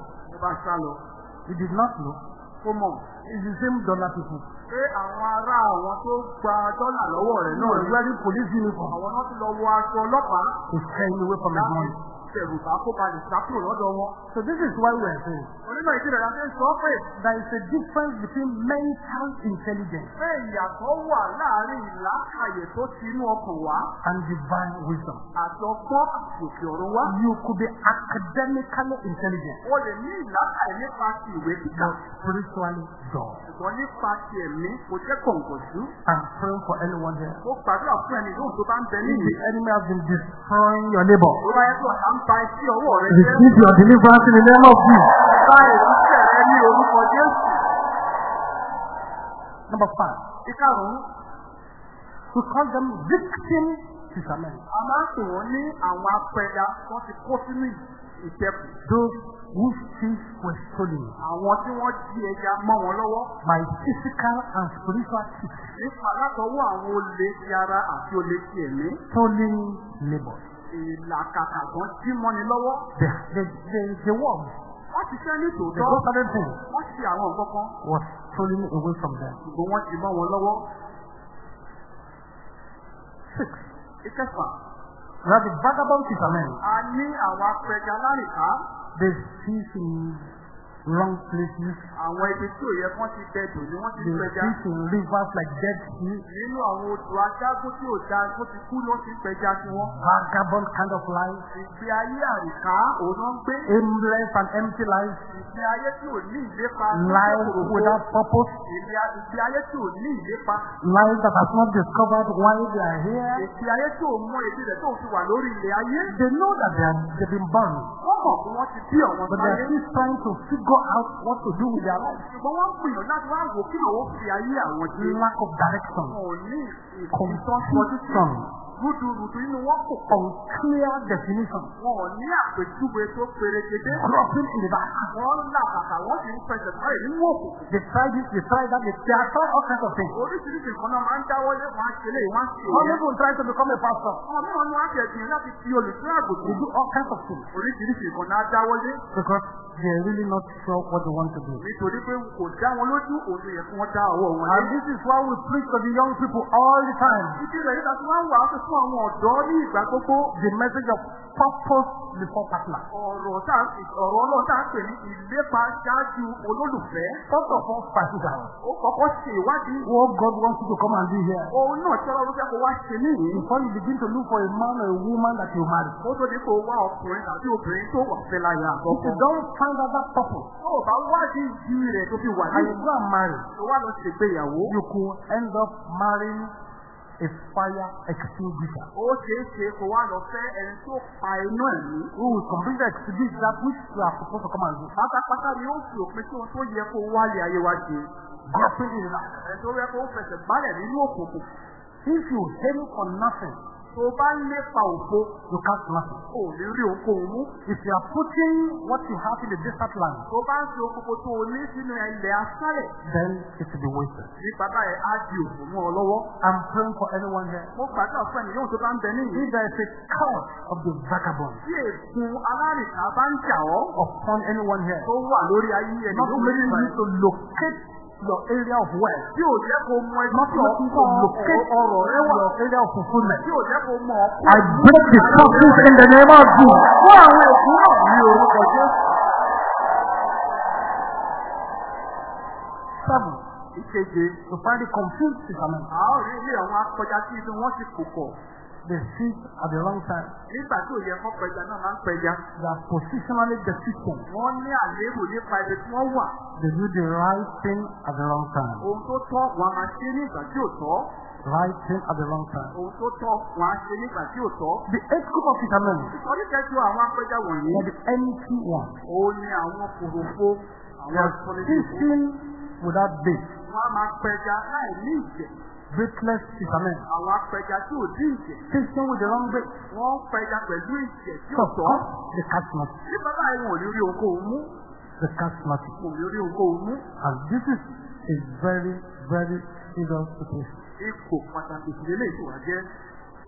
He did not know.
Kó mọ̀.
It's the same dollar people.
Pé àwọn ará àwọn tó gba dọ́là lọ́wọ́ rẹ̀
No,
náà
he's
ni.
wearing police uniform.
Àwọn náà ti lọ wọ aṣọ ọlọ́pàá.
He's staying away from his money.
Lè lọ́dọ̀ wọn.
So this is why we are saying
Onímọ̀ ń sọ pé
there is a difference between mental intelligence
pé ìyàtọ̀ wà láàárín ìlàkàyè tó ti inú ọkàn wá
and divine wisdom.
òkè wá.
You could be academically intelligent,
O lè ní ìlàkàyè nípa ti ìwé kíkà.
but spiritually dull.
Ṣùgbọ́n nípa ti ẹ̀mí kò jẹ́ kọ̀ǹkọ̀ṣú.
I'm praying for anyone here.
Ó gbàdúrà fún ẹni lóhùn tó bá ń bẹ
If
níyì.
the enemy has been destroying your neighbor,
Ó bá yẹ kó ọ̀tá
receive your deliverance in the name of Jesus. Number five, we call them victim fishermen.
a máa pè wọ́n ní àwọn apẹja wọ́n ti kó sínú ìjẹkù.
Those whose fish were stolen
Àwọn tí wọ́n jí ẹja mọ́ wọn lọ́wọ́.
by physical and spiritual thieves,
Nípa látọwọ́ àwọn olè ti ara àti olè ti ẹ̀mí.
stolen labor.
Ìlàkàkà kan jí mọ́ni lọ́wọ́.
The, the, the, the worm,
Wọ́n ti fẹ́ ní tòótọ́.
most certain thing
Wọ́n ti àwọn nǹkan kan.
was stolen away from them.
Ṣùgbọ́n wọ́n ti mọ́ wọn lọ́wọ́.
Six,
Ìkẹfà.
we have the vagabond fishermen.
A ní àwọn apẹja lárìká.
They fish in wrong places.
Àwọn ibi tí ò yẹ kán ti dẹdùn ni wọ́n ti
They
pẹja.
fish in rivers like Dead Sea.
Nínú àwọn odò adágún tí ò da tó ti kú ló ti pẹja sí wọn.
Vagabond kind of life.
Ìgbé ayé àríká òun ń gbé.
Aimless and empty life.
Ìgbé ayé tí ò ní ìlépa.
Life without purpose.
Ìgbé ayé tí ò ní ìlépa.
Life that has not discovered why they are here.
Ìgbé ayé tí ò mọ èdè rẹ̀ tó fi wà lórí ilẹ̀ ayé.
They know that they they've been born,
Wọ́n mọ̀ pé wọ́n ti bí ọ̀wọ́n
but they are
sáyé.
still trying to figure out what to do with their life.
Ṣùgbọ́n wọ́n gbìyànjú láti wá wò kí àwọn fi ayé àwọn ṣe.
Lack of direction,
Wọn ò ní ìtọ́jú
confusion,
rúdurùdu inú wọn kò pọ̀.
unclear definition,
Wọn ò ní àpèjúwe tó perégedé.
crossing in the dark.
Wọ́n ń là kàkà wọ́n sì ń fẹsẹ̀ báyìí nínú òkùnkùn.
They try this, they try that, they, they trying all kinds of things.
Oríṣiríṣi nǹkan náà máa ń dáwọ́lé wọn á ṣe lé wọn á ṣe
try to become a pastor.
Àwọn mìíràn ní wọ́n á tẹ̀sìn láti fi olùsí
They
àgùntàn.
do all kinds of things
Oríṣiríṣi nǹkan náà dáwọ́lé.
because they are really not sure what they want to do.
Nítorí pé kò dá wọn lójú òun yẹ kí wọ́n dá ọwọ́ wọn
And this is why we preach to the young people all the time.
Ìdí rẹ̀ nígbà tí wọ́n ń wà á fi fún àwọn ọ̀dọ́ ní ìgbà gbogbo.
The message of purpose before partner.
Ọ̀rọ̀ tá ọ̀rọ̀ ọlọ́run tá ń pè ní ìlépa ṣáájú olólùfẹ́.
First of all, practical.
Ó kọ́kọ́ ṣe ìwádìí.
What God wants you to come and do here.
Òun náà tí ọlọ́run fẹ́ kó wá ṣe níyìí.
Before you begin to look for a man or a woman that you marry.
Ó tó ní kó wá ọkùnrin tàbí obìnrin tó wà fẹ́ láyà
If you don't find out that purpose
o bá wádìí ìdí rẹ̀ tó fi wà
and you
ní
go and marry,
lọ ṣègbéyàwó.
you could end up marrying a fire extinguisher
Ó ṣeé ṣe kó wá lọ fẹ́ ẹni tó pa inú ẹ̀mí.
who will completely extinguish that which you are supposed to come and do.
Pátápátá ni ó fi òpin sí ohun tó yẹ kó wálé ayé wa ṣe.
The dark.
Ẹni tó yẹ kó fẹsẹ̀ gbálẹ̀ nínú òkùnkùn.
If you aim for nothing,
Tó o bá ń lépa òfo,
you can't nothing.
ò ní rí ohunkóhun mú.
If you are putting what you have in the desert land,
Tó o bá ń fi okòkò tó o ní sínú ilẹ̀ aṣálẹ̀.
then it will be wasted.
Nípa báyìí á di òfò mọ́ ọ lọ́wọ́.
I'm praying for anyone here.
Mo gbàdúrà fún ẹnìyàn tó bá ń bẹ níyìí.
If there is a curse of the vagabond
Tí ègún alárìnká bá ń jà ọ́,
upon anyone here,
tó wà lórí ayé ẹni
not
mẹ́rin
you to locate your area of wealth,
Tí ò jẹ́ kó mọ ẹni tí
locate
ọ̀rọ̀ rẹ wà.
your area of fulfillment.
Tí ò jẹ́ kó mọ ọkọ̀.
I break the curses in the name of Jesus.
Fún àwọn ègún náà ní orúkọ Jésù.
Seven,
Ìkeje.
to find the confused fishermen.
A ó rí ilé àwọn akọjá tí inú wọn ti kò
They sit at the wrong time.
Nígbà tí ò yẹ kó pẹja náà máa ń pẹja.
They are positionally deficient.
Wọ́n ní àléébù nípa ibi tí wọ́n wà.
They do the right thing at the wrong time.
Ohun tó tọ́ wọn máa ṣe ní ìgbà tí ò tọ́.
Right thing at the wrong time.
Ohun tó tọ́ wọn a ṣe ní ìgbà tí ò tọ́.
The eighth group of fishermen
Ìsọ̀rí kẹjọ àwọn apẹja wọ̀nyí.
are the empty ones.
Òun ni àwọn kòròfo.
They are fishing without bait.
Wọ́n á máa pẹja láì ní ìjẹ̀.
Baitless fishermen.
Àwọn apẹja tí ò ní ìjẹ̀.
Fishing with the wrong bait.
Wọ́n pẹja pẹ̀lú ìjẹ̀ tí ò tọ́.
they catch nothing.
Nípa báyìí wọn ò ní rí ohunkóhun mú.
They catch nothing.
Wọn ò ní rí ohunkóhun mú.
And this is a very, very serious situation.
Ipò pàtàkì ìdílé wà jẹ́.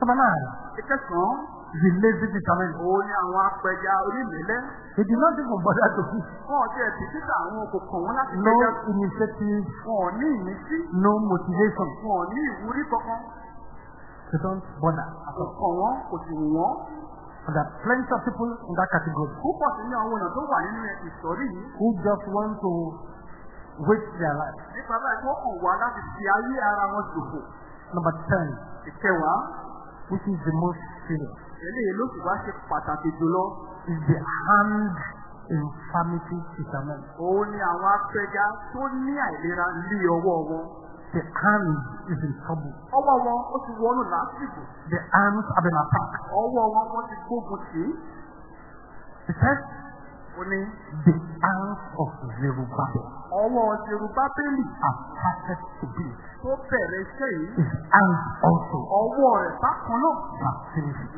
Nine,
Ìkẹsàn-án,
the lazy fishermen.
òun ni àwọn apẹja onímẹ̀lẹ́.
They did not even bother to fish.
Wọ́n ti ẹ̀sìn títà àwọn kò kàn wọ́n láti
No
pẹja.
initiative,
Wọn ní ìmísí.
no motivation.
Wọn ní ìwúrí kankan.
They don't bother.
Kàn wọ́n, kò sì wọ́n.
And there are plenty of people in that category
Púpọ̀ sí ní àwọn èèyàn tó wà nínú ìsọ̀rí yìí.
who just want to waste their life.
Nípa báyìí wọ́n kàn wá láti fi ayé ara wọn ṣòfò.
Number 10,
Ìkẹwàá,
which is the most serious,
eléyìí ló sì wá ṣe pàtàkì jùlọ.
is the hand infirmity fishermen.
Òun ni àwọn apẹja tó ní àìlera lé ọwọ́ wọn.
The hand is in trouble.
Ọwọ́ wọn ó ti wọnú lásìkò.
The hands have been attacked.
Ọwọ́ wọn wọ́n ti gbógun tì í.
The first,
Ó ní
the hands of Zerubbabel
ọwọ́ Jerubábélì
started to be.
tó bẹ̀rẹ̀ iṣẹ́ yìí.
Hands also
Ọwọ́ rẹ̀ bákan náà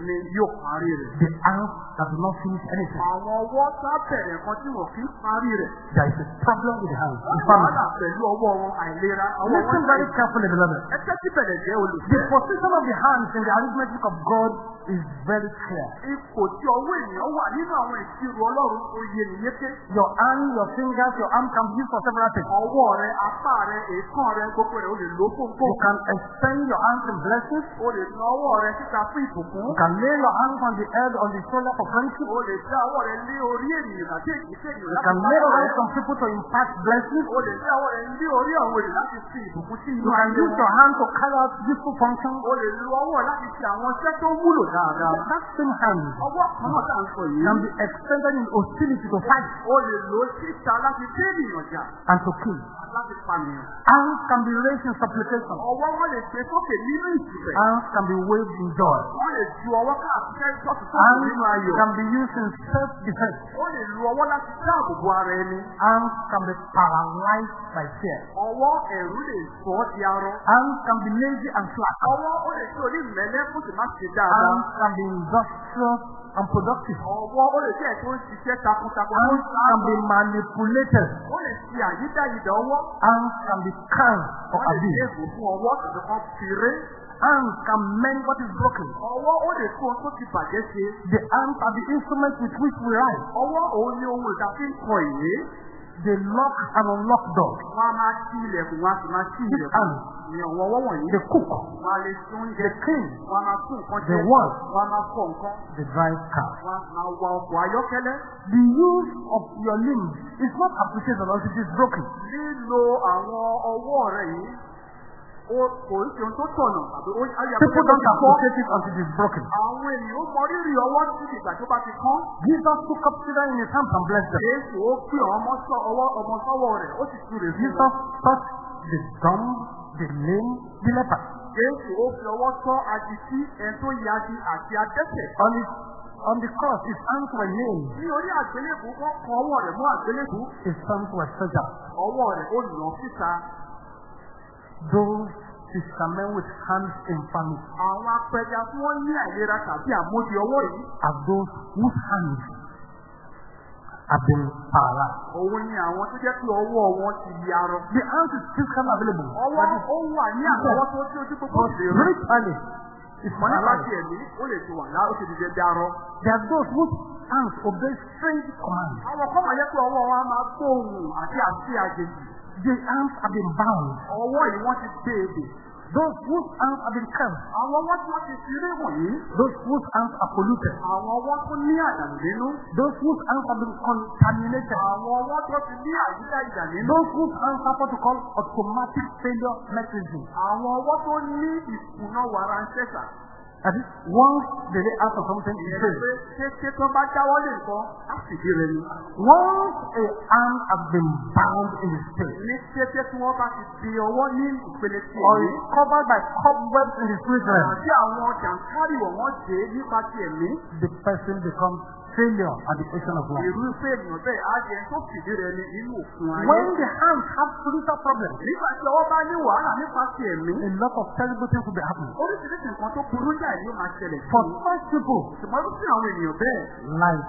ni yóò parí rẹ̀.
The hands that do not finish anything.
Àwọn ọwọ́ tá bẹ̀rẹ̀ kan tí wọ́n fi parí rẹ̀.
There is a problem with the hands.
Wàhálà pẹ̀lú ọwọ́ wọn àìlera.
Listen very carefully, beloved.
Ẹ tẹ́tí bẹ̀rẹ̀ jẹ́
The
olùfẹ́.
position of the hands in the arithmetic of God is very clear.
Ipò tí ọwọ́ ènìyàn wà nínú àwọn ìṣirò Ọlọ́run ni yéké.
Your hand, your fingers, your arm can be used for several things.
Ọwọ́ rẹ, apá rẹ, èékán rẹ, gbogbo rẹ̀ o lè lò fún
You can extend your hands in blessings.
O lè na ọwọ́ rẹ síta fún ìbùkún.
You can lay your hands on the head, on the shoulder for friendship.
O lè dá ọwọ́ rẹ lé orí ènìyàn àti èyíké ènìyàn
You can lay
ọ̀rẹ́.
hands on people to impart blessings.
O lè dá ọwọ́ rẹ lé orí àwọn ènìyàn láti fi ìbùkún sí inú
You can
ayé
use your hand to carry out useful functions.
O lè lo ọwọ́ láti ṣe àwọn iṣẹ́ tó wúlò dáadáa.
That same hand
Ọwọ́ kan náà tá à ń sọ yìí.
can be extended in hostility to fight
O lè ó síta láti dé ènìyàn jà
and to kill. Hands can be raised in supplication. Hands can be waved in joy. Hands can be used in self-defense. Hands can be paralyzed by fear. Hands can be lazy and slack. Hands can be industrious and productive.
Ọwọ́ ó lè jẹ́ ẹ̀ tó ń ṣiṣẹ́ takuntakun.
Hands can be manipulated.
Ó lè ṣe àyídáyidà ọwọ́.
Hands can be canned or
Wọ́n lè ṣe
abused.
ègbò fún ọwọ́ kan fìré.
Hands can mend what is broken.
Ọwọ́ ó lè kó ohun tó ti bàjẹ́ ṣe.
The hands are the instruments with which we write.
Ọwọ́ òun ni ohun ìdàfí ń kọ ìwé.
They lock and unlock doors.
Wọ́n á máa ṣí ilẹ̀kùn, wọ́n á sì máa ṣí ilẹ̀kùn. àwọn ọwọ́ wọ̀nyí.
they cook,
Wọ́n á lè ṣe oúnjẹ.
they clean,
Wọ́n á máa tún nǹkan
they
jẹ.
wash,
Wọ́n á máa fọ nǹkan.
they drive cars.
Wọ́n á máa wa ọkọ̀ ayọ́kẹ́lẹ́.
The use of your limbs is not appreciated unless it is broken.
Lílo àwọn ọwọ́ rẹ̀ yìí,
People don't
kọ́.
appreciate it until it is broken. Jesus took up children in his hands and blessed them. Jesus touched the dumb, the lame, the leper.
Jésù ó fi ọwọ́ tọ́ adití, ẹni tó yagi àti adẹ́tẹ̀.
On, his, on the cross, his hands were nailed,
Ní orí àgbélébù, wọ́n kan ọwọ́ rẹ̀ mọ́ àgbélébù.
his hands were surgery.
Ọwọ́ rẹ̀ ó síta.
Those fishermen with hands infirmity
Àwọn apẹja tí wọ́n ní àìlera tàbí àmódi ọwọ́ yìí,
are those whose hands have been paralyzed.
òun ni àwọn tó jẹ́ pé ọwọ́ wọn ti di arọ.
The hands is physically available.
Ọwọ́ ó wà ní àtọwọ́ tó tí ojú gbogbo rí.
spiritually, it's
Wọ́n ní láti ẹ̀mí, ó lè ti wà lá, ó ti di dẹ́dẹ́ arọ.
There are those whose hands obey strange commands.
Àwọn wà jẹ́ pé ọwọ́ wọn máa gbóhùn àti àti àjèjì.
The hands have been bound.
Ọwọ́ yìí wọ́n ti gbé ebè.
Those whose hands have been cursed.
Àwọn ọwọ́ tí wọ́n ti rí wọ̀nyí,
Those whose hands are polluted.
àwọn ọwọ́ tó ní àdàlù nínú.
Those whose hands have been contaminated.
Àwọn ọwọ́ tó ti ní àyíká ìjà nínú.
Those whose hands have what we call automatic failure mechanism.
Àwọn ọwọ́ tó ní ìkùnà wàrà ń ṣẹ̀ṣà.
Is, once they lay out of something,
Ìyẹn
fails.
pé kété tó bá dáwọ́ lé nǹkan, á sì di rẹ̀ ni.
Once a hand has been bound in the spirit,
Ní kété tí wọ́n bá ti di ọwọ́ ní ìpele tí
or
èyí.
is covered by cobwebs in the spirit realm,
Àti àwọn jàǹkárì wọ̀ wọ́n dé nípa ti ẹ̀mí.
the person becomes failure at the ocean of life.
Irúfẹ́ ènìyàn bẹ́ẹ̀ á jẹ tó fìdí rẹ̀ ní inú òkun ayé.
When the hands have spiritual problems,
Nígbà tí ọwọ́ bá ní wàhálà nípa ti ẹ̀mí,
a lot of terrible things will be happening.
oríṣiríṣi nǹkan tó burú jáì ló máa ṣẹlẹ̀ sí
For such people,
Ṣùgbọ́n irúfẹ́ àwọn ènìyàn bẹ́ẹ̀,
light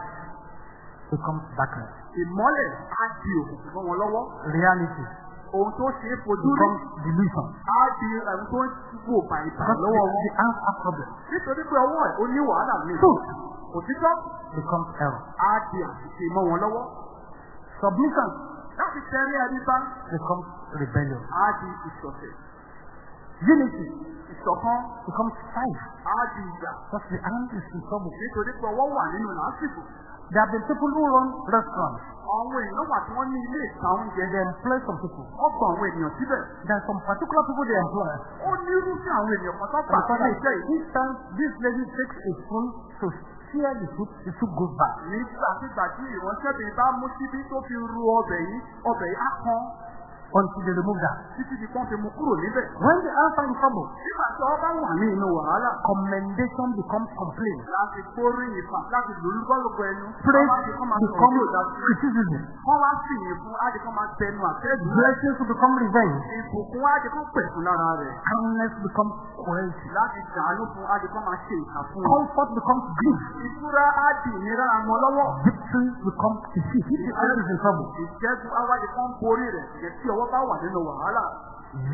becomes darkness.
ìmọ́lẹ̀ á di òkùnkùn mọ́ wọn lọ́wọ́.
Reality
Ohun tó ṣe é fojú rí
delusion.
á di ẹ̀rù tó ń wò bàìbà
Because
lọ́wọ́ wọn.
the hands have problems.
Nítorí pé ọwọ́ ẹ̀ ó ní wàhálà mi.
Truth
Òtítọ́
becomes error.
á di àṣìṣe mọ́ wọn lọ́wọ́.
Submission
Láti tẹ́rí ẹni bá
becomes rebellion.
á di ìṣọ̀tẹ̀.
Unity
Ìṣọ̀kan
becomes strife.
á di ìjà.
The hand is in trouble.
Nítorí pé ọwọ́ wà nínú làásìkò.
There have been people who run restaurants.
Àwọn èèyàn wà tí wọ́n ní ilé ìta oúnjẹ.
They employ some people.
Gba àwọn ènìyàn síbẹ̀.
There are some particular people they employ.
Ó ní irúfẹ́ àwọn ènìyàn kan tó sílé iṣẹ́ yìí.
each time this lady takes a spoon to share the soup, the soup goes back.
Nígbàkigbà tí ìránṣẹ́bìnrin bá mú síbí tó fi ru ọbẹ̀ yìí, ọbẹ̀ yìí á kan
Until they remove that.
títí di pọ́n fi mú kúrò níbẹ̀.
When the are in trouble,
Nígbà tí ọba wà ní inú wàhálà.
commendation becomes complaint.
Láti gbórí ìfà láti lọ́lọ́gbọ̀ ẹnu.
Praise becomes criticism.
Wọ́n wá sì yìn fún àdìkan máa tẹnu àtẹ́jù.
Blessings will become revenge.
Ìbùkún àdìkan pẹ̀sùn lára rẹ̀.
Kindness becomes cruelty.
Láti dàánú fún àdìkan máa ṣe ìkà fún.
Comfort becomes grief.
Ìtura á di ìnira mọ́ lọ́wọ́.
Victory becomes defeat. If the is in trouble,
Ìṣẹ́gun awádìí kan borí rẹ̀. Ìyẹn ọwọ́ bá wà nínú wàhálà.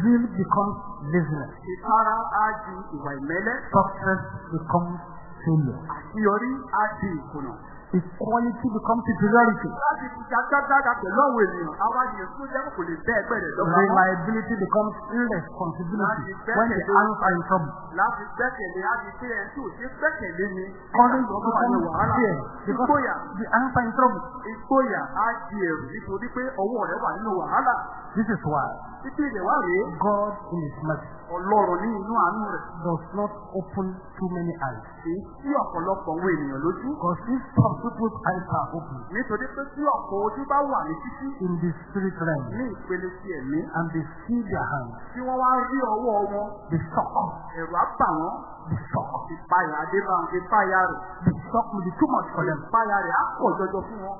zeal becomes laziness.
Ìtara á di ìwà ìmẹ́lẹ́.
Success becomes failure.
Àṣeyọrí á di ìkùnà.
Equality becomes superiority.
Láti fi ṣàgbágbága pẹ̀lú àwọn ènìyàn, àwa yẹn tó jẹ́ kò lè bẹ́ ẹgbẹ́ rẹ̀ lọ́wọ́.
Reliability becomes irresponsibility when the hands are in trouble.
Láti gbẹ́kẹ̀lé, á di pé ẹni tí ò ṣe gbẹ́kẹ̀lé ni. Ní
becomes
wàhálà.
fear because the hands are in trouble.
ìgboyà á di ẹ̀rù nítorí pé ọwọ́ rẹ̀ wà nínú wàhálà.
This is why
Títí ilẹ̀ wá rèé,
God in His mercy
Ọlọ́run ní inú àánú rẹ̀.
does not open too many eyes.
Kì í sí ọ̀pọ̀lọpọ̀ àwọn ènìyàn lójú.
Because if some people's eyes are open
Nítorí pé tí ọ̀pọ̀ ojú bá wà ní títí
in the spirit realm
ní ìpele ti ẹ̀mí,
and they see their hands,
tí wọ́n wá rí ọwọ́ wọn,
they shock,
ẹ̀rù á bà wọ́n.
they shock,
Ìpayà adébá ìpayà rẹ̀.
the shock will be too much for them.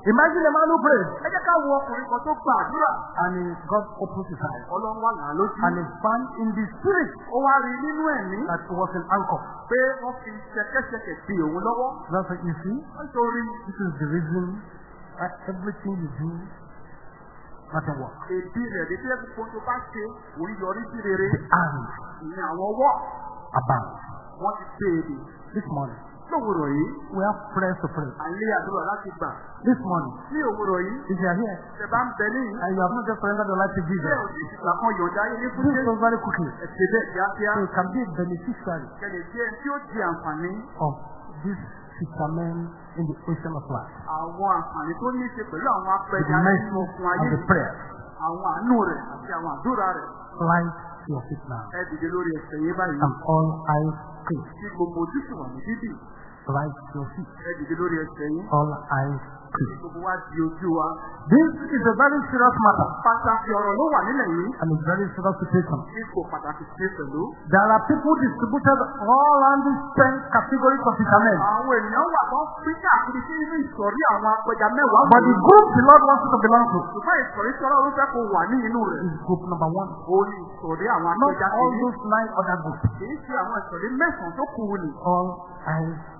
Imagine a man who prays and God opens his eyes and he found in the spirit that was an anchor. That's what you see. This is the reason that everything you do, nothing works.
èdè rẹ̀ ní tíyẹ́ gbogbo tó bá ṣe òun yọrí sí rere.
And
Ìyẹn àwọn
abound.
wọ́n ti èdè.
This morning,
Lówùrọ̀ yìí,
we have prayers to pray.
à ń lé àdúrà láti gbà.
This morning,
Ní òwúrọ̀ yìí,
if you are here
ṣe bá ń bẹ níyìn.
and you have not just surrendered your life to Jesus,
òsì ìgbà kan yọ̀ǹda ayé ní fún
so
Jésù?
very quickly.
Ẹ̀sẹ̀ bẹ́ẹ̀ kíákíá.
So you can be beneficiary
Kẹ̀lẹ̀ ẹni tí ó di àǹfààní.
of this fisherman in the ocean of life.
Àwọn àǹfààní tó ní ṣe pẹ̀lú àwọn apẹja nínú okun ayé.
of the prayer.
Àwọn àánú rẹ̀ àti àwọn àdúrà rẹ̀.
Light your feet now.
Ẹ dìde lórí ẹsẹ̀ yín báyìí.
And all eyes closed.
Tí gbogbo ojú sì wà ní dídì.
Light to your feet. All eyes
wa.
This is a very serious matter and a very serious situation. There are people distributed all around these ten categories of fishermen. But the group the Lord wants you to belong to is group number one. Not all those nine other groups.
Kìí ṣe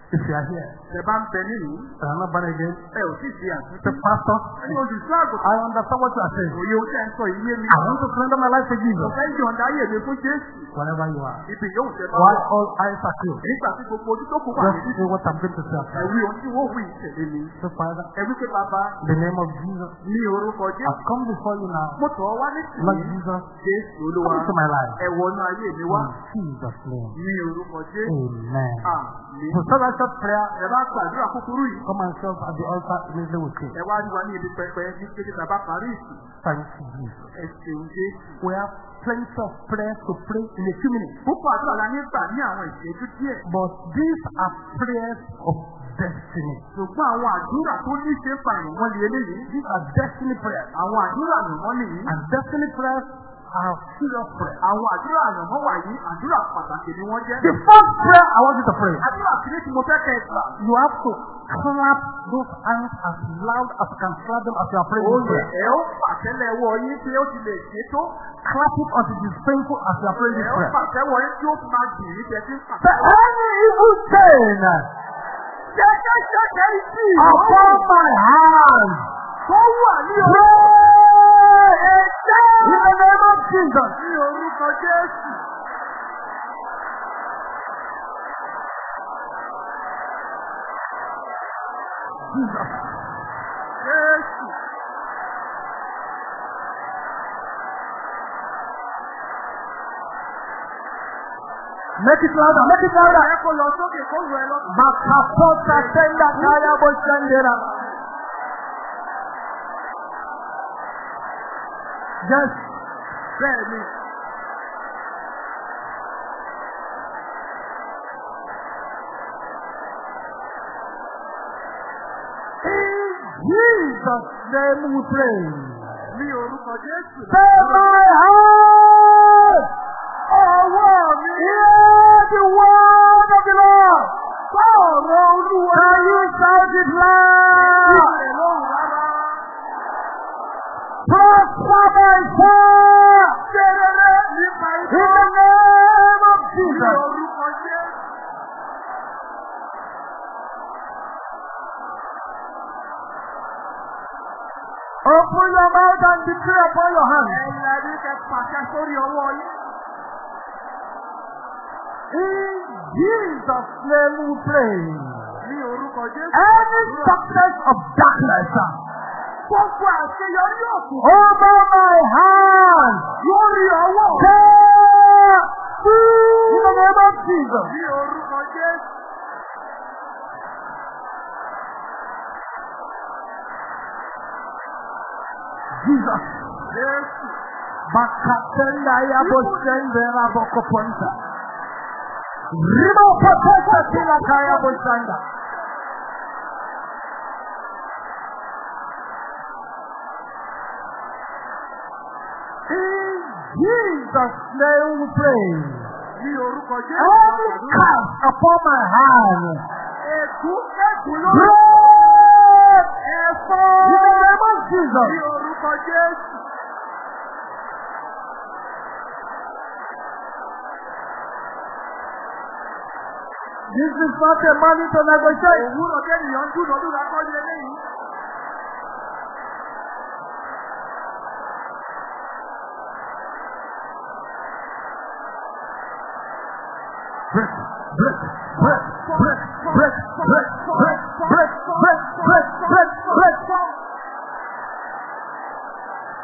If you are here
ń bẹ nínú.
and are not born again,
sì ṣe àtúntò.
the pastor. I understand what you are saying.
Ń sọ ìyé mi.
I want to surrender my life to Jesus.
fẹ́ yọ̀ǹda ayé mi fún Jésù.
Wherever you are. While
wà.
all eyes are closed. Just say what I'm going to say. So Father, the name of Jesus. I've come before you now. Lord. Jesus, come into my life. In Jesus' name.
Jésù.
Amen. Short prayer.
Ẹ bá gbàdúrà kúkúrú yìí.
Come and serve at the altar immediately with me.
Ẹ wá wa ní ibi pẹpẹ ní kéde tàbá parí ìsìn.
Thank you, Jesus.
Ẹ ṣeun Jésù.
We have plenty of prayers to pray in a few minutes.
Púpọ̀ àdúrà la ní gbà ní àwọn ìṣẹ́jú díẹ̀.
But these are prayers of destiny.
Ṣùgbọ́n àwọn àdúrà tó ní ṣe fa ìwọ̀n lé eléyìí.
These are destiny prayers.
Àwọn àdúrà àyànmọ́ nìyí.
And destiny prayers are serious prayers.
Àwọn àdúrà àyànmọ́ wà yìí, àdúrà pàtàkì ni wọ́n jẹ́.
The first prayer I want you to pray,
Àdúrà kìíní tí mo fẹ́ kẹ́ ẹ gbà.
you have to clap those hands as loud as you can clap them as you are praying prayer.
ẹ ó pàtẹ́lẹ̀ ẹwọ́ yín tí ó ti lè ṣe tó.
Clap it until it is painful as you are praying
Ẹ
this
ó
prayer.
pàtẹ́wọ̀ yín tí ó fi máa dì í tẹ́tí
Say,
pàtẹ́wọ̀.
any evil chain
Ṣẹ́kẹ́ṣẹ́kẹ́ ìsì
upon my hands,
tó wà ní orí
in the name of Jesus.
ní orúkọ Jésù.
Jesus.
Jésù.
Make it louder, make it louder.
Ẹ kó lọ sókè kó ẹ lọ. Ni.
In Jesus' name we pray.
Ní orúkọ Jésù.
Say my heart.
Ọwọ́ mi.
Hear the word of the Lord.
Sọ̀rọ̀ Olúwa.
Can you shout it loud? In the name of Jesus. Open your mouth and declare upon your hand. In Jesus' name we pray. Any success of darkness.
Gbogbo àṣeyọrí òkú.
over my hand,
Lórí ọwọ́.
there, in the name of Jesus.
Ní orúkọ Jésù.
Jesus.
Jésù.
Bakatenda ya boshende la bokoponta. Ribo potoko tila kaya boshanda. Jesus' name we pray.
Ní orúkọ Jésù.
Any curse upon my hand,
Èkú èkú lórí.
break
Ẹ̀fọ́.
in the name of Jesus.
Ní orúkọ Jésù.
This is not a money to negotiate.
Òwúrọ̀ eléyìí.
Break, break.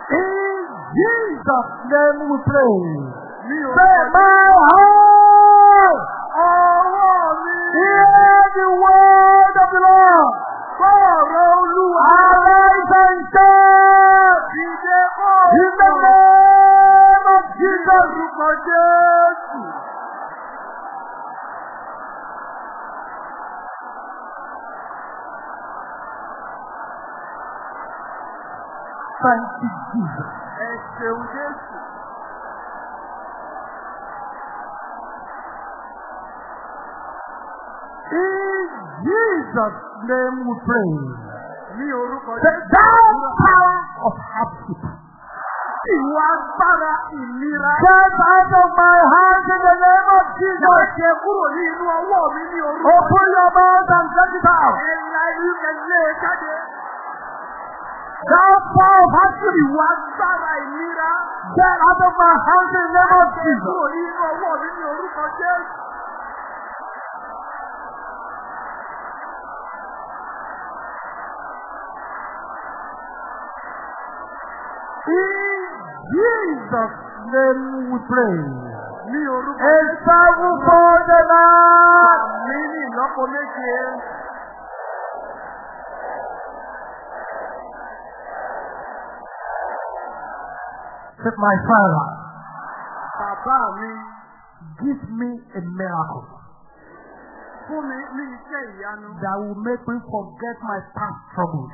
In Jesus' name we pray.
Orúkọ
my heart,
Ọwọ́ mi.
hear the word of the Lord.
Bọ́ọ̀rọ̀ Olúwa.
Arise and shine in the name of Jesus.
orúkọ Jésù. Ẹ ṣeun Jésù.
In Jesus' name we pray.
Ní orúkọ
The thou power of hardship.
Ìwà agbára ìnira.
Get out of my hands in the name of Jesus.
Jáde kúrò ní inú ọwọ́ mi ní orúkọ.
Open your mouth and let it out.
Ìlú jáde
power of hatchery. Wà á sára ìlera. Jẹ́ Adọ́gba Hánde
Lẹ́mọ̀
Jìbọ̀.
Àti ìlú òní ọwọ́ mi ní orúkọ Jésù.
In Jesus' name we pray.
Ní orúkọ
Jésù. Ẹ sáwú fún Dẹ́lá.
Mí ní ìlọ́po méje.
My Father,
Bàbá mi
give me a miracle
fún mi ní iṣẹ́ ìyanu.
that will make me forget my past troubles.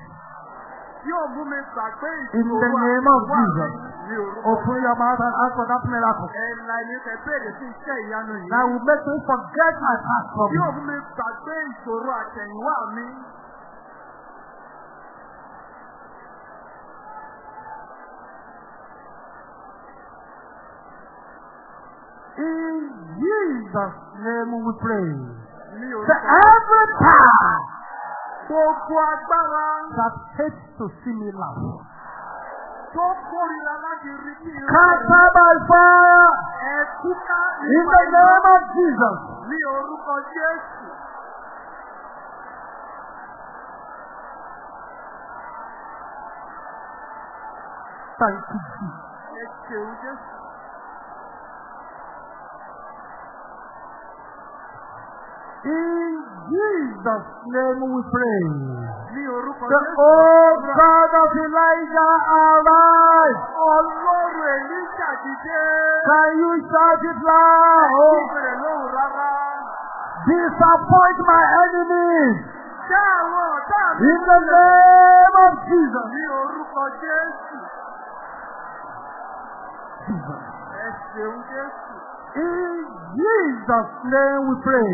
Yóò mú mi gbàgbé
In the
ìṣòro
name of Jesus.
ní orúkọ.
Open your mouth and ask for that miracle.
Ẹ̀la ìlú kẹ̀ bèrè sí iṣẹ́ ìyanu yìí.
That will make me forget my past
Yóò
troubles.
mú mi gbàgbé ìṣòro àtẹ̀yìnwá mi.
In Jesus' name we pray.
Orúkọ.
every power
Gbogbo agbára
that hates to see me laugh,
tó kórìíra láti rí kí irú
scatter by fire
ẹ̀kúká
in the name of Jesus.
ní orúkọ Jésù.
Thank you.
Ẹ ṣeun Jésù.
In Jesus' name we pray.
Ní orúkọ
The oh God of Elijah, arise.
Ọlọ́run Èlíjà dìde.
Can you shout it loud?
Ìbẹ̀rẹ̀ lóhùn rárá.
Disappoint my enemies
Ṣé àwọn ọ̀tá mi
in the name of Jesus.
ní orúkọ Jésù?
Jesus.
Ẹ ṣeun Jésù.
In Jesus' name we pray.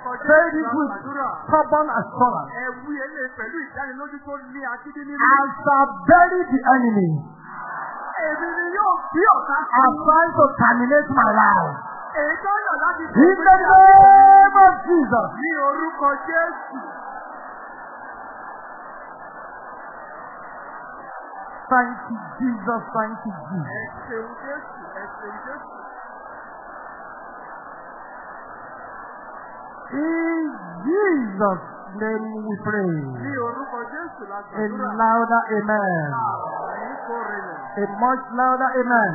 Jésù
this with stubborn assurance.
Pẹ̀lú ìdánilójú tó ní nínú.
I bury the enemy.
Èmi ni yóò bí ọ̀tá sí.
I'm trying to terminate my life.
Èyí tó yàn láti
In the name of Jesus.
Ní orúkọ Jésù.
Thank you, Jesus. Thank you,
Ẹ
Jesus.
ṣeun Jésù. Ẹ ṣeun Jésù.
In Jesus' name we pray.
Ní orúkọ Jésù la
A louder amen.
Àmín kó rinlẹ̀.
A much louder amen.